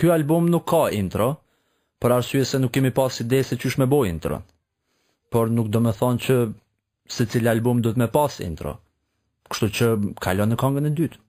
Ky album nuk ka intro, për arsye se nuk kemi pas ide se qysh me bëj intro. Por nuk do të thonë që secili album do të më pas intro. Kështu që kalon në këngën e dytë.